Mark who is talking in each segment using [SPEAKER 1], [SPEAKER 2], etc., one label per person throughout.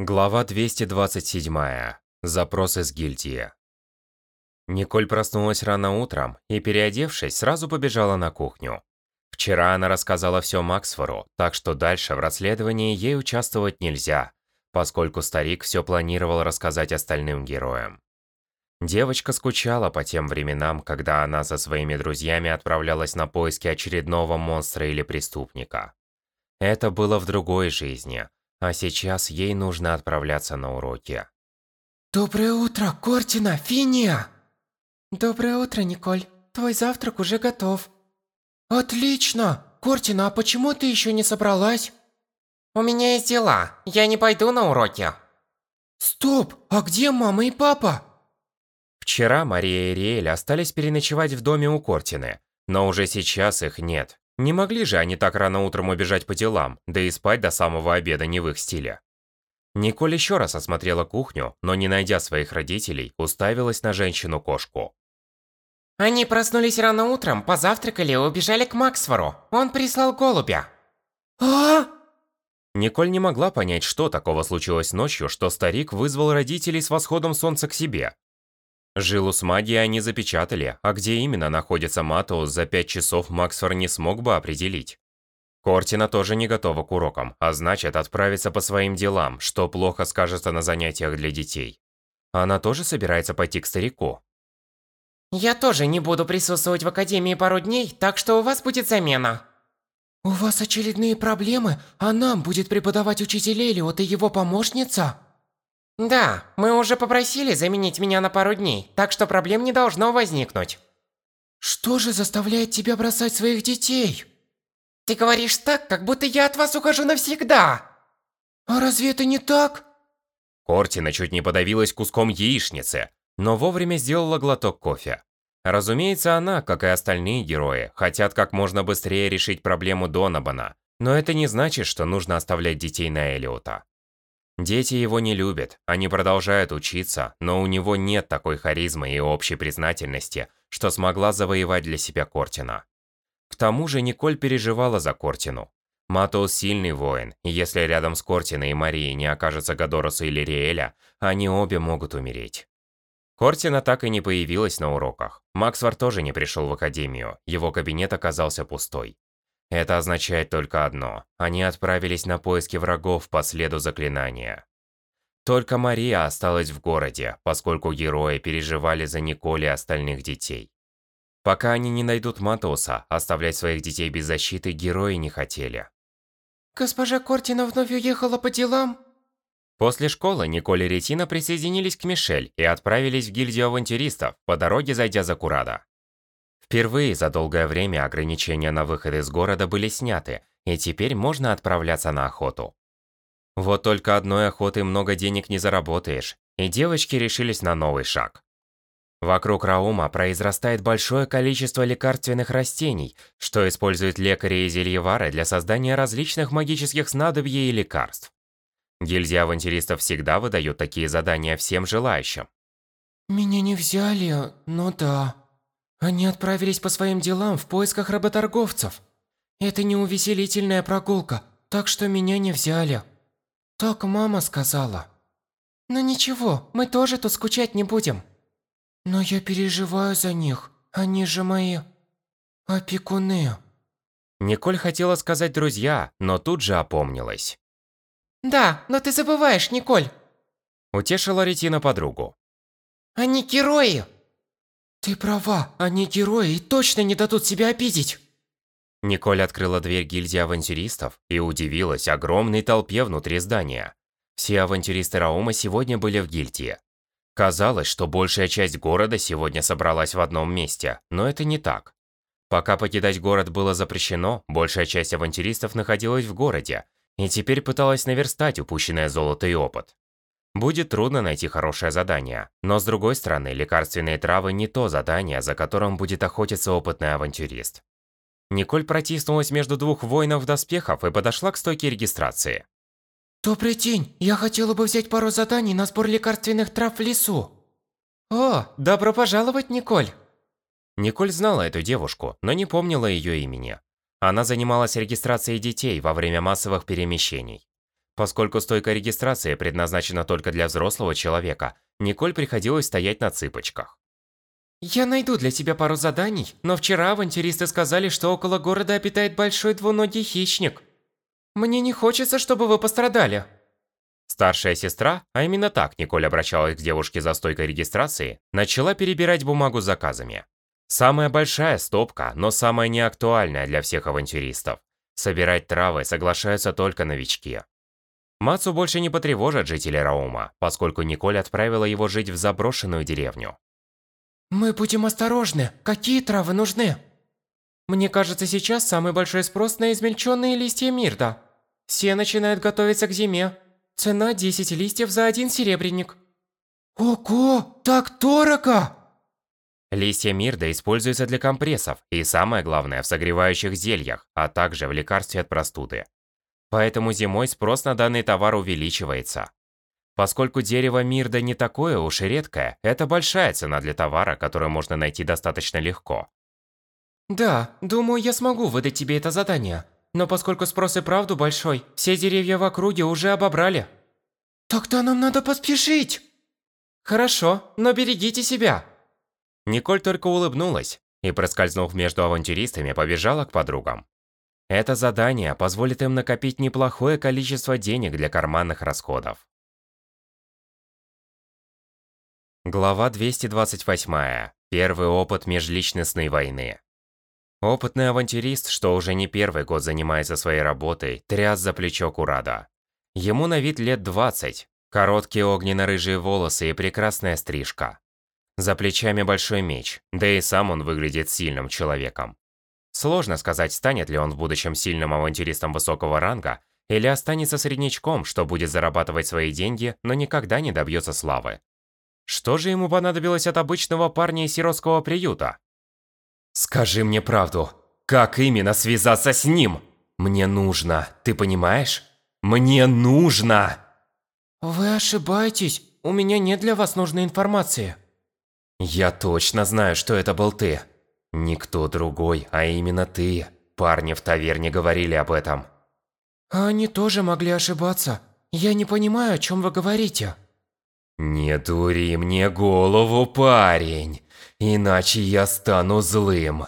[SPEAKER 1] Глава 227. Запрос из гильдии. Николь проснулась рано утром и, переодевшись, сразу побежала на кухню. Вчера она рассказала все Максфору, так что дальше в расследовании ей участвовать нельзя, поскольку старик все планировал рассказать остальным героям. Девочка скучала по тем временам, когда она со своими друзьями отправлялась на поиски очередного монстра или преступника. Это было в другой жизни, а сейчас ей нужно отправляться на уроки.
[SPEAKER 2] Доброе утро, Кортина, Финия! Доброе утро, Николь. Твой завтрак уже готов. Отлично! Кортина, а почему ты еще не собралась?
[SPEAKER 3] У меня есть дела. Я не пойду на уроки.
[SPEAKER 2] Стоп! А где мама и папа?
[SPEAKER 1] Вчера Мария и Риэль остались переночевать в доме у Кортины, но уже сейчас их нет. Не могли же они так рано утром убежать по делам, да и спать до самого обеда не в их стиле. Николь еще раз осмотрела кухню, но не найдя своих родителей, уставилась на женщину-кошку.
[SPEAKER 3] Они проснулись рано утром, позавтракали и убежали к Максфору. Он прислал голубя.
[SPEAKER 2] А?
[SPEAKER 1] Николь не могла понять, что такого случилось ночью, что старик вызвал родителей с восходом солнца к себе. Жилу с магией они запечатали, а где именно находится Матоус за пять часов Максфор не смог бы определить. Кортина тоже не готова к урокам, а значит отправится по своим делам, что плохо скажется на занятиях для детей. Она тоже собирается пойти к старику.
[SPEAKER 3] Я тоже не буду присутствовать в академии пару дней, так что у вас будет замена.
[SPEAKER 2] У вас очередные проблемы, а нам будет преподавать учитель Элиот и его помощница?
[SPEAKER 3] Да, мы уже попросили заменить меня на пару дней, так что проблем не должно возникнуть.
[SPEAKER 2] Что же заставляет тебя бросать своих детей?
[SPEAKER 3] Ты говоришь так, как будто я от вас ухожу навсегда.
[SPEAKER 2] А разве это не так?
[SPEAKER 1] Кортина чуть не подавилась куском яичницы, но вовремя сделала глоток кофе. Разумеется, она, как и остальные герои, хотят как можно быстрее решить проблему Донабана, но это не значит, что нужно оставлять детей на Элиота. Дети его не любят, они продолжают учиться, но у него нет такой харизмы и общей признательности, что смогла завоевать для себя Кортина. К тому же Николь переживала за Кортину. Матоус сильный воин, и если рядом с Кортиной и Марией не окажется Гадороса или Риэля, они обе могут умереть. Кортина так и не появилась на уроках. Максвар тоже не пришел в академию, его кабинет оказался пустой. Это означает только одно. Они отправились на поиски врагов по следу заклинания. Только Мария осталась в городе, поскольку герои переживали за Николь и остальных детей. Пока они не найдут Матоса, оставлять своих детей без защиты герои не хотели.
[SPEAKER 2] Госпожа Кортина вновь уехала по делам?
[SPEAKER 1] После школы Николь и Ретина присоединились к Мишель и отправились в гильдию авантюристов, по дороге зайдя за Курада. Впервые за долгое время ограничения на выход из города были сняты, и теперь можно отправляться на охоту. Вот только одной охоты много денег не заработаешь, и девочки решились на новый шаг. Вокруг Раума произрастает большое количество лекарственных растений, что используют лекари и зельевары для создания различных магических снадобий и лекарств. Гильдия авантюристов всегда выдают такие задания всем желающим.
[SPEAKER 2] Меня не взяли, но да. Они отправились по своим делам в поисках работорговцев. Это не увеселительная прогулка, так что меня не взяли. Так мама сказала. Но ничего, мы тоже тут скучать не будем. Но я переживаю за них, они же мои опекуны.
[SPEAKER 1] Николь хотела сказать друзья, но тут же опомнилась.
[SPEAKER 3] Да, но ты забываешь, Николь.
[SPEAKER 1] Утешила Ретина подругу.
[SPEAKER 3] Они герои.
[SPEAKER 2] Ты права, они герои и точно не дадут себя обидеть.
[SPEAKER 1] Николь открыла дверь гильдии авантюристов и удивилась огромной толпе внутри здания. Все авантюристы Раума сегодня были в гильдии. Казалось, что большая часть города сегодня собралась в одном месте, но это не так. Пока покидать город было запрещено, большая часть авантюристов находилась в городе и теперь пыталась наверстать упущенное золото и опыт. Будет трудно найти хорошее задание, но с другой стороны, лекарственные травы не то задание, за которым будет охотиться опытный авантюрист. Николь протиснулась между двух воинов доспехов и подошла к стойке регистрации.
[SPEAKER 2] Добрый день, я хотела бы взять пару заданий на сбор лекарственных трав в лесу.
[SPEAKER 3] О, добро пожаловать, Николь.
[SPEAKER 1] Николь знала эту девушку, но не помнила ее имени. Она занималась регистрацией детей во время массовых перемещений. Поскольку стойка регистрации предназначена только для взрослого человека, Николь приходилось стоять на цыпочках.
[SPEAKER 2] Я найду для тебя пару заданий, но вчера авантюристы сказали, что около города обитает большой двуногий хищник. Мне не хочется, чтобы вы пострадали.
[SPEAKER 1] Старшая сестра, а именно так Николь обращалась к девушке за стойкой регистрации, начала перебирать бумагу с заказами. Самая большая стопка, но самая неактуальная для всех авантюристов. Собирать травы соглашаются только новички. Мацу больше не потревожат жители Раума, поскольку Николь отправила его жить в заброшенную деревню.
[SPEAKER 2] Мы будем осторожны. Какие травы нужны? Мне кажется, сейчас самый большой спрос на измельченные листья мирда. Все начинают готовиться к зиме. Цена 10 листьев за один серебряник. Ого, так дорого!
[SPEAKER 1] Листья мирда используются для компрессов и, самое главное, в согревающих зельях, а также в лекарстве от простуды. Поэтому зимой спрос на данный товар увеличивается. Поскольку дерево мирда не такое уж и редкое, это большая цена для товара, который можно найти достаточно легко.
[SPEAKER 2] Да, думаю, я смогу выдать тебе это задание. Но поскольку спрос и правду большой, все деревья в округе уже обобрали. Тогда нам надо поспешить. Хорошо, но берегите себя.
[SPEAKER 1] Николь только улыбнулась и, проскользнув между авантюристами, побежала к подругам. Это задание позволит им накопить неплохое количество денег для карманных расходов. Глава 228. Первый опыт межличностной войны. Опытный авантюрист, что уже не первый год занимается своей работой, тряс за плечо Курада. Ему на вид лет 20, короткие огненно-рыжие волосы и прекрасная стрижка. За плечами большой меч, да и сам он выглядит сильным человеком. Сложно сказать, станет ли он в будущем сильным авантюристом высокого ранга, или останется среднячком, что будет зарабатывать свои деньги, но никогда не добьется славы. Что же ему понадобилось от обычного парня из сиротского приюта? «Скажи мне правду, как именно связаться с ним? Мне нужно, ты понимаешь? Мне нужно!»
[SPEAKER 2] Вы ошибаетесь, у меня нет для вас нужной информации.
[SPEAKER 1] Я точно знаю, что это был ты. Никто другой, а именно ты. Парни в таверне говорили об этом.
[SPEAKER 2] А они тоже могли ошибаться. Я не понимаю, о чем вы говорите.
[SPEAKER 1] Не дури мне голову, парень. Иначе я стану злым.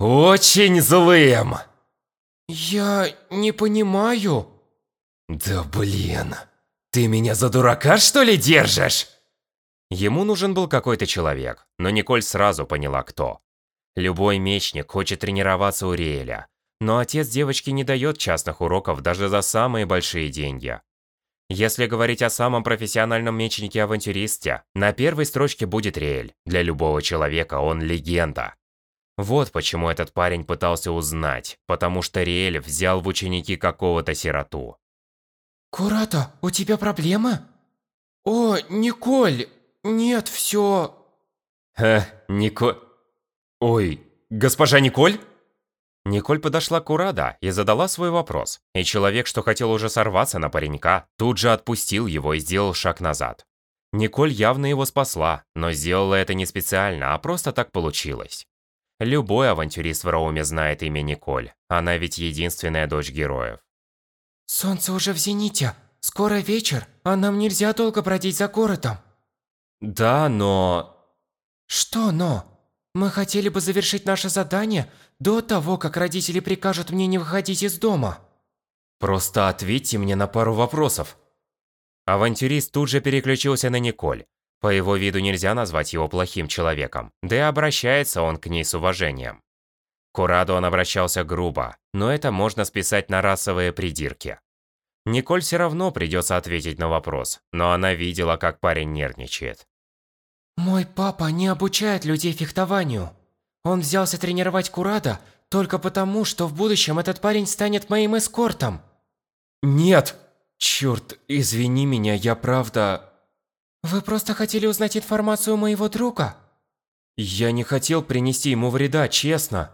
[SPEAKER 1] Очень злым.
[SPEAKER 2] Я не понимаю.
[SPEAKER 1] Да блин. Ты меня за дурака, что ли, держишь? Ему нужен был какой-то человек, но Николь сразу поняла, кто. Любой мечник хочет тренироваться у Риэля, но отец девочки не дает частных уроков даже за самые большие деньги. Если говорить о самом профессиональном мечнике-авантюристе, на первой строчке будет Риэль. Для любого человека он легенда. Вот почему этот парень пытался узнать, потому что Риэль взял в ученики какого-то сироту.
[SPEAKER 2] Курата, у тебя проблемы? О, Николь, нет, все.
[SPEAKER 1] Э, Николь... Ой, госпожа Николь? Николь подошла к Урада и задала свой вопрос, и человек, что хотел уже сорваться на паренька, тут же отпустил его и сделал шаг назад. Николь явно его спасла, но сделала это не специально, а просто так получилось. Любой авантюрист в Роуме знает имя Николь, она ведь единственная дочь героев.
[SPEAKER 2] Солнце уже в зените, скоро вечер, а нам нельзя долго бродить за городом.
[SPEAKER 1] Да, но...
[SPEAKER 2] Что но? Мы хотели бы завершить наше задание до того, как родители прикажут мне не выходить из дома.
[SPEAKER 1] Просто ответьте мне на пару вопросов. Авантюрист тут же переключился на Николь. По его виду нельзя назвать его плохим человеком, да и обращается он к ней с уважением. К Ураду он обращался грубо, но это можно списать на расовые придирки. Николь все равно придется ответить на вопрос, но она видела, как парень нервничает.
[SPEAKER 2] Мой папа не обучает людей фехтованию. Он взялся тренировать Курада только потому, что в будущем этот парень станет моим эскортом.
[SPEAKER 1] Нет! Черт, извини меня, я правда...
[SPEAKER 2] Вы просто хотели узнать информацию моего друга?
[SPEAKER 1] Я не хотел принести ему вреда, честно.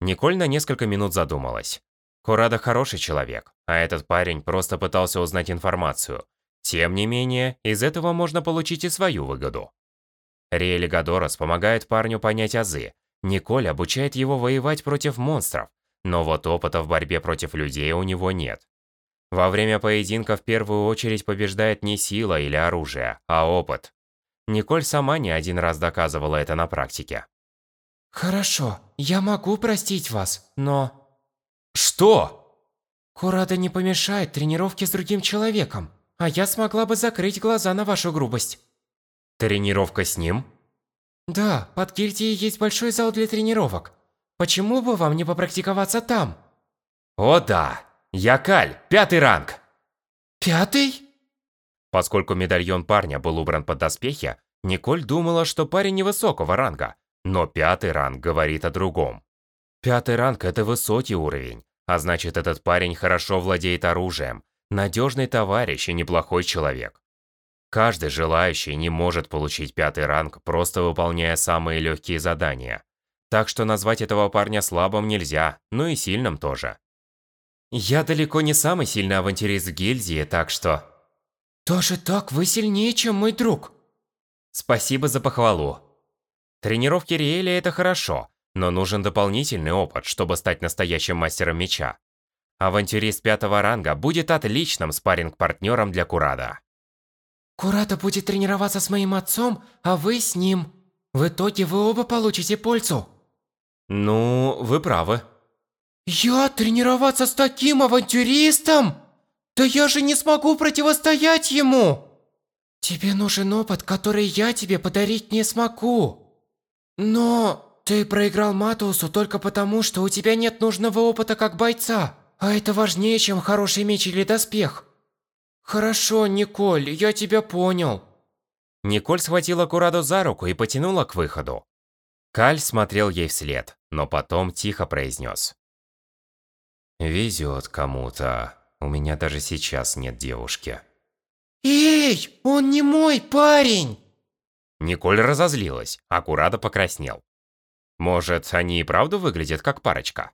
[SPEAKER 1] Николь на несколько минут задумалась. Курада хороший человек, а этот парень просто пытался узнать информацию. Тем не менее, из этого можно получить и свою выгоду. Риэль Гадорос помогает парню понять азы. Николь обучает его воевать против монстров, но вот опыта в борьбе против людей у него нет. Во время поединка в первую очередь побеждает не сила или оружие, а опыт. Николь сама не один раз доказывала это на практике.
[SPEAKER 2] Хорошо, я могу простить вас, но...
[SPEAKER 1] Что?
[SPEAKER 2] Курада не помешает тренировке с другим человеком, а я смогла бы закрыть глаза на вашу грубость.
[SPEAKER 1] Тренировка с ним?
[SPEAKER 2] Да, под гильдией есть большой зал для тренировок. Почему бы вам не попрактиковаться там?
[SPEAKER 1] О да! Я Каль, пятый ранг!
[SPEAKER 2] Пятый?
[SPEAKER 1] Поскольку медальон парня был убран под доспехи, Николь думала, что парень невысокого ранга, но пятый ранг говорит о другом. Пятый ранг – это высокий уровень, а значит, этот парень хорошо владеет оружием, надежный товарищ и неплохой человек. Каждый желающий не может получить пятый ранг, просто выполняя самые легкие задания. Так что назвать этого парня слабым нельзя, но и сильным тоже. Я далеко не самый сильный авантюрист в гильдии, так что...
[SPEAKER 2] Даже так вы сильнее, чем мой друг.
[SPEAKER 1] Спасибо за похвалу. Тренировки Риэля это хорошо, но нужен дополнительный опыт, чтобы стать настоящим мастером меча. Авантюрист пятого ранга будет отличным спарринг-партнером для Курада.
[SPEAKER 2] Курада будет тренироваться с моим отцом, а вы с ним. В итоге вы оба получите пользу.
[SPEAKER 1] Ну, вы правы.
[SPEAKER 2] Я тренироваться с таким авантюристом? Да я же не смогу противостоять ему. Тебе нужен опыт, который я тебе подарить не смогу. Но ты проиграл Матусу только потому, что у тебя нет нужного опыта как бойца. А это важнее, чем хороший меч или доспех. Хорошо, Николь, я тебя понял.
[SPEAKER 1] Николь схватила Кураду за руку и потянула к выходу. Каль смотрел ей вслед, но потом тихо произнес. «Везет кому-то. У меня даже сейчас нет девушки».
[SPEAKER 2] «Эй, он не мой парень!»
[SPEAKER 1] Николь разозлилась, а Курада покраснел. Может, они и правда выглядят как парочка?